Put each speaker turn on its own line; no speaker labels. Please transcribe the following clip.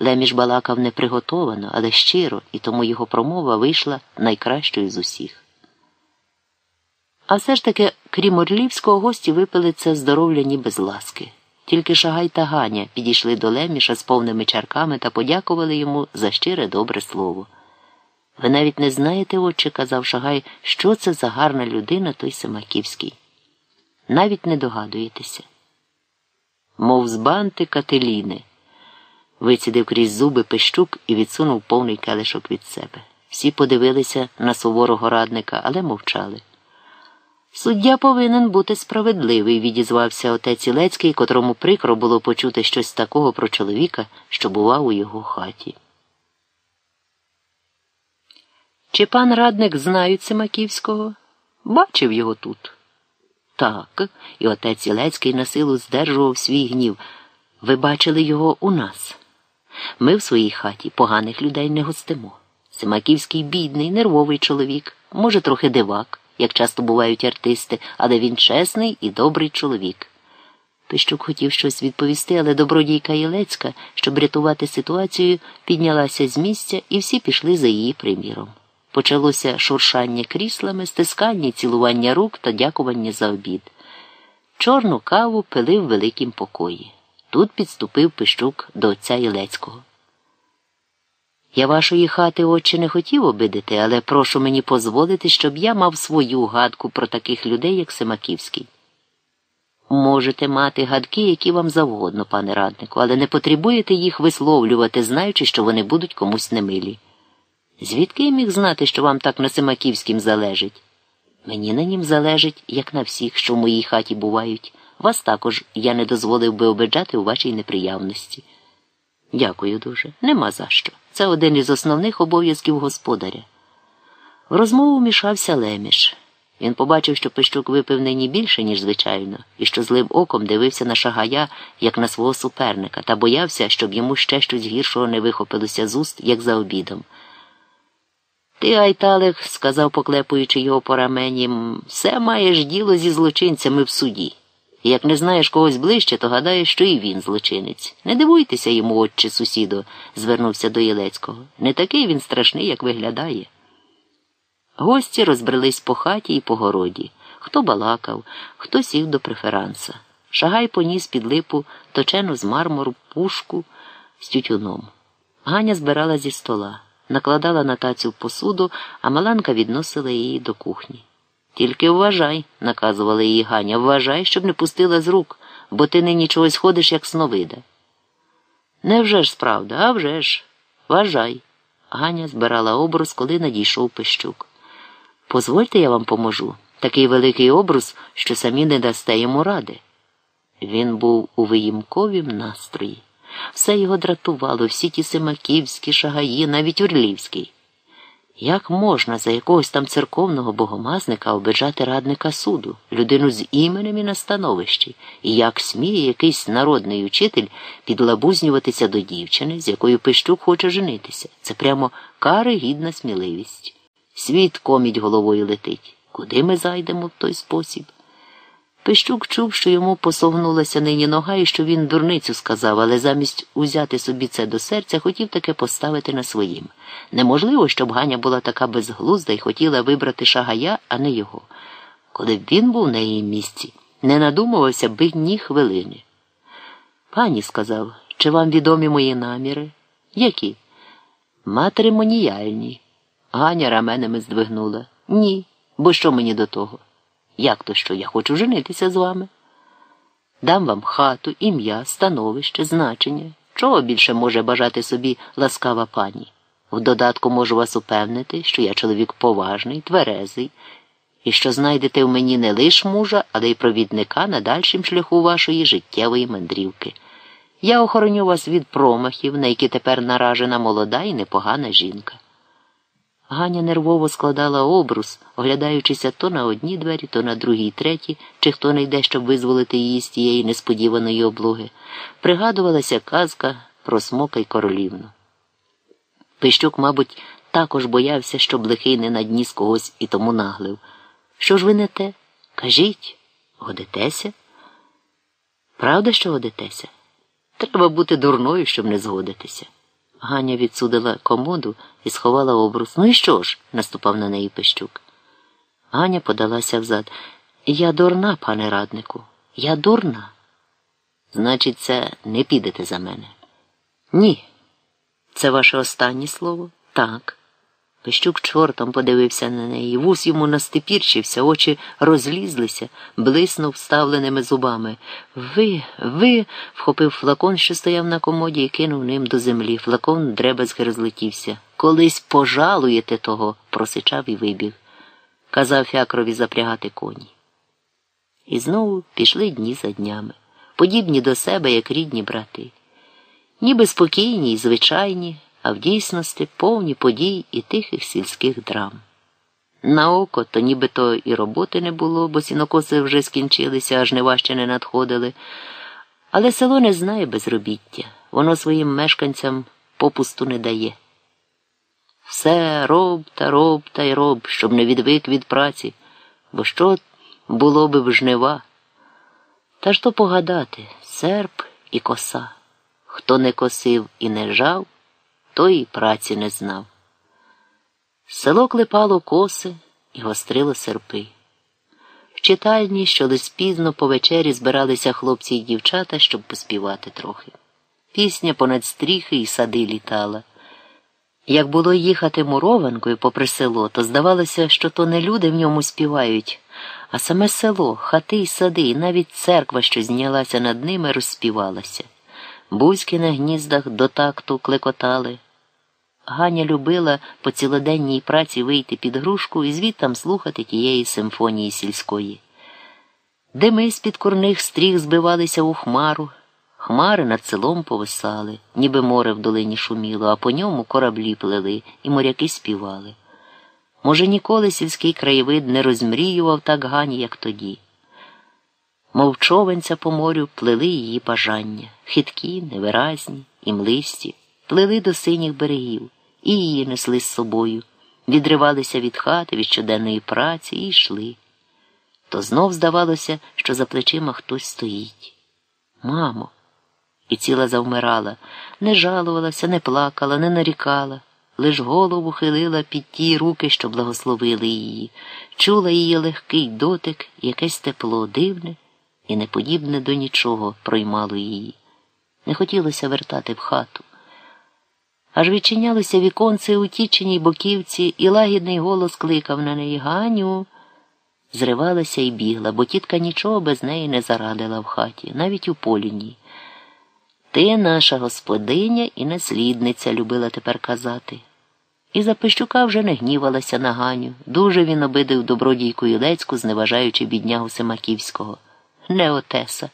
Леміш балакав неприготовано, але щиро, і тому його промова вийшла найкращою з усіх. А все ж таки, крім Орлівського, гості випили це здоров'я ніби з ласки. Тільки Шагай та Ганя підійшли до Леміша з повними чарками та подякували йому за щире добре слово. Ви навіть не знаєте, отче, казав Шагай, що це за гарна людина той Семаківський. Навіть не догадуєтеся. Мов з банти Кателіни. Вицідив крізь зуби пищук і відсунув повний келишок від себе. Всі подивилися на суворого радника, але мовчали. Суддя повинен бути справедливий, відізвався отець Ілецький, котрому прикро було почути щось такого про чоловіка, що бував у його хаті. Чи пан радник знають Семаківського? Бачив його тут. Так, і отець Ілецький на силу здержував свій гнів. Ви бачили його у нас. Ми в своїй хаті поганих людей не гостимо. Семаківський бідний, нервовий чоловік, може, трохи дивак, як часто бувають артисти, але він чесний і добрий чоловік. Пищук хотів щось відповісти, але добродійка Єлецька, щоб рятувати ситуацію, піднялася з місця і всі пішли за її приміром. Почалося шуршання кріслами, стискання, цілування рук та дякування за обід. Чорну каву пили в великім покої. Тут підступив пищук до отця Ілецького. Я вашої хати, отче, не хотів обидити, але прошу мені дозволити, щоб я мав свою гадку про таких людей, як Семаківський. Можете мати гадки, які вам завгодно, пане раднику, але не потребуєте їх висловлювати, знаючи, що вони будуть комусь немилі. Звідки я міг знати, що вам так на Семаківським залежить? Мені на нім залежить, як на всіх, що в моїй хаті бувають. Вас також я не дозволив би обиджати у вашій неприявності. Дякую дуже. Нема за що. Це один із основних обов'язків господаря. В розмову мішався Леміш. Він побачив, що Пищук випив нині більше, ніж звичайно, і що злим оком дивився на шагая, як на свого суперника, та боявся, щоб йому ще щось гіршого не вихопилося з уст, як за обідом. Ти, Айталих, сказав, поклепуючи його по рамені, все маєш діло зі злочинцями в суді. І як не знаєш когось ближче, то гадаєш, що і він злочинець. Не дивуйтеся йому, отче сусідо, звернувся до Єлецького. Не такий він страшний, як виглядає. Гості розбрелись по хаті і по городі. Хто балакав, хто сів до преферанса. Шагай поніс під липу точену з мармуру пушку з тютюном. Ганя збирала зі стола, накладала на тацю посуду, а Маланка відносила її до кухні. Тільки вважай, наказувала її Ганя, вважай, щоб не пустила з рук, бо ти нині чогось ходиш, як сновида. Невже ж справда, а вже ж. Вважай. Ганя збирала обрус, коли надійшов пищук. Позвольте, я вам поможу. Такий великий обрус, що самі не дасте йому ради. Він був у виїмковім настрої. Все його дратувало, всі ті Семаківські, шагаї, навіть Урлівський. Як можна за якогось там церковного богомазника обижати радника суду, людину з іменем і на становищі, і як сміє якийсь народний учитель підлабузнюватися до дівчини, з якою Пищук хоче женитися? Це прямо кари гідна сміливість. Світ коміть головою летить. Куди ми зайдемо в той спосіб? Пищук чув, що йому посогнулася нині нога і що він дурницю сказав, але замість узяти собі це до серця, хотів таке поставити на своїм. Неможливо, щоб Ганя була така безглузда і хотіла вибрати шагая, а не його. Коли б він був на її місці, не надумувався би ні хвилини. Пані сказав, чи вам відомі мої наміри? Які? Матримоніяльні. Ганя раменами здвигнула. Ні, бо що мені до того? Як то що я хочу женитися з вами? Дам вам хату, ім'я, становище, значення. Чого більше може бажати собі ласкава пані? В додатку можу вас упевнити, що я чоловік поважний, тверезий, і що знайдете в мені не лише мужа, але й провідника на дальшім шляху вашої життєвої мандрівки. Я охороню вас від промахів, на які тепер наражена молода і непогана жінка. Ганя нервово складала обрус, оглядаючися то на одні двері, то на другій, третій, чи хто не йде, щоб визволити її з тієї несподіваної облоги. Пригадувалася казка про смока й королівну. Пищук, мабуть, також боявся, щоб лихий не надніс когось і тому наглив. Що ж ви не те? Кажіть, годитеся? Правда, що годитеся? Треба бути дурною, щоб не згодитися. Ганя відсудила комоду і сховала обрус. Ну і що ж? наступав на неї пищук. Ганя подалася взад. Я дурна, пане раднику, я дурна. Значить, це не підете за мене. Ні. Це ваше останнє слово? Так. Пещук чортом подивився на неї, вус йому настепірчився, очі розлізлися, блиснув вставленими зубами. Ви, ви, вхопив флакон, що стояв на комоді, і кинув ним до землі. Флакон дребезги розлетівся. Колись пожалуєте того, просичав і вибіг. Казав фякрові запрягати коні. І знову пішли дні за днями, подібні до себе, як рідні брати, ніби спокійні й звичайні а в дійсності повні подій і тихих сільських драм. На око то нібито і роботи не було, бо сінокоси вже скінчилися, аж не важче не надходили. Але село не знає безробіття, воно своїм мешканцям попусту не дає. Все роб та роб та й роб, щоб не відвик від праці, бо що було би в жнива. Та ж то погадати серп і коса. Хто не косив і не жав, той і праці не знав. Село клепало коси і гострило серпи. В читальні, що лиш пізно по вечері збиралися хлопці й дівчата, щоб поспівати трохи. Пісня понад стріхи і сади літала. Як було їхати мурованкою попри село, то здавалося, що то не люди в ньому співають, а саме село, хати й сади, і навіть церква, що знялася над ними, розспівалася. Бузьки на гніздах до такту клекотали. Ганя любила по цілоденній праці вийти під грушку і звідтам слухати тієї симфонії сільської. Дими з під курних стріх збивалися у хмару, хмари над селом повисали, ніби море в долині шуміло, а по ньому кораблі плели і моряки співали. Може, ніколи сільський краєвид не розмріював так Гані, як тоді. Мов човенця по морю плели її бажання, хиткі, невиразні і млисті, плели до синіх берегів. І її несли з собою, відривалися від хати, від щоденної праці і йшли. То знов здавалося, що за плечима хтось стоїть. Мамо, і ціла завмирала, не жалувалася, не плакала, не нарікала, лиш голову хилила під ті руки, що благословили її, чула її легкий дотик, якесь тепло дивне і неподібне до нічого проймало її. Не хотілося вертати в хату. Аж відчинялося віконце у тіченій боківці, і лагідний голос кликав на неї Ганю. Зривалася і бігла, бо тітка нічого без неї не зарадила в хаті, навіть у полі Ти наша господиня і наслідниця, любила тепер казати. І Запищука вже не гнівалася на Ганю. Дуже він обидив добродійку Ілецьку, зневажаючи біднягу Семаківського. Не Отеса.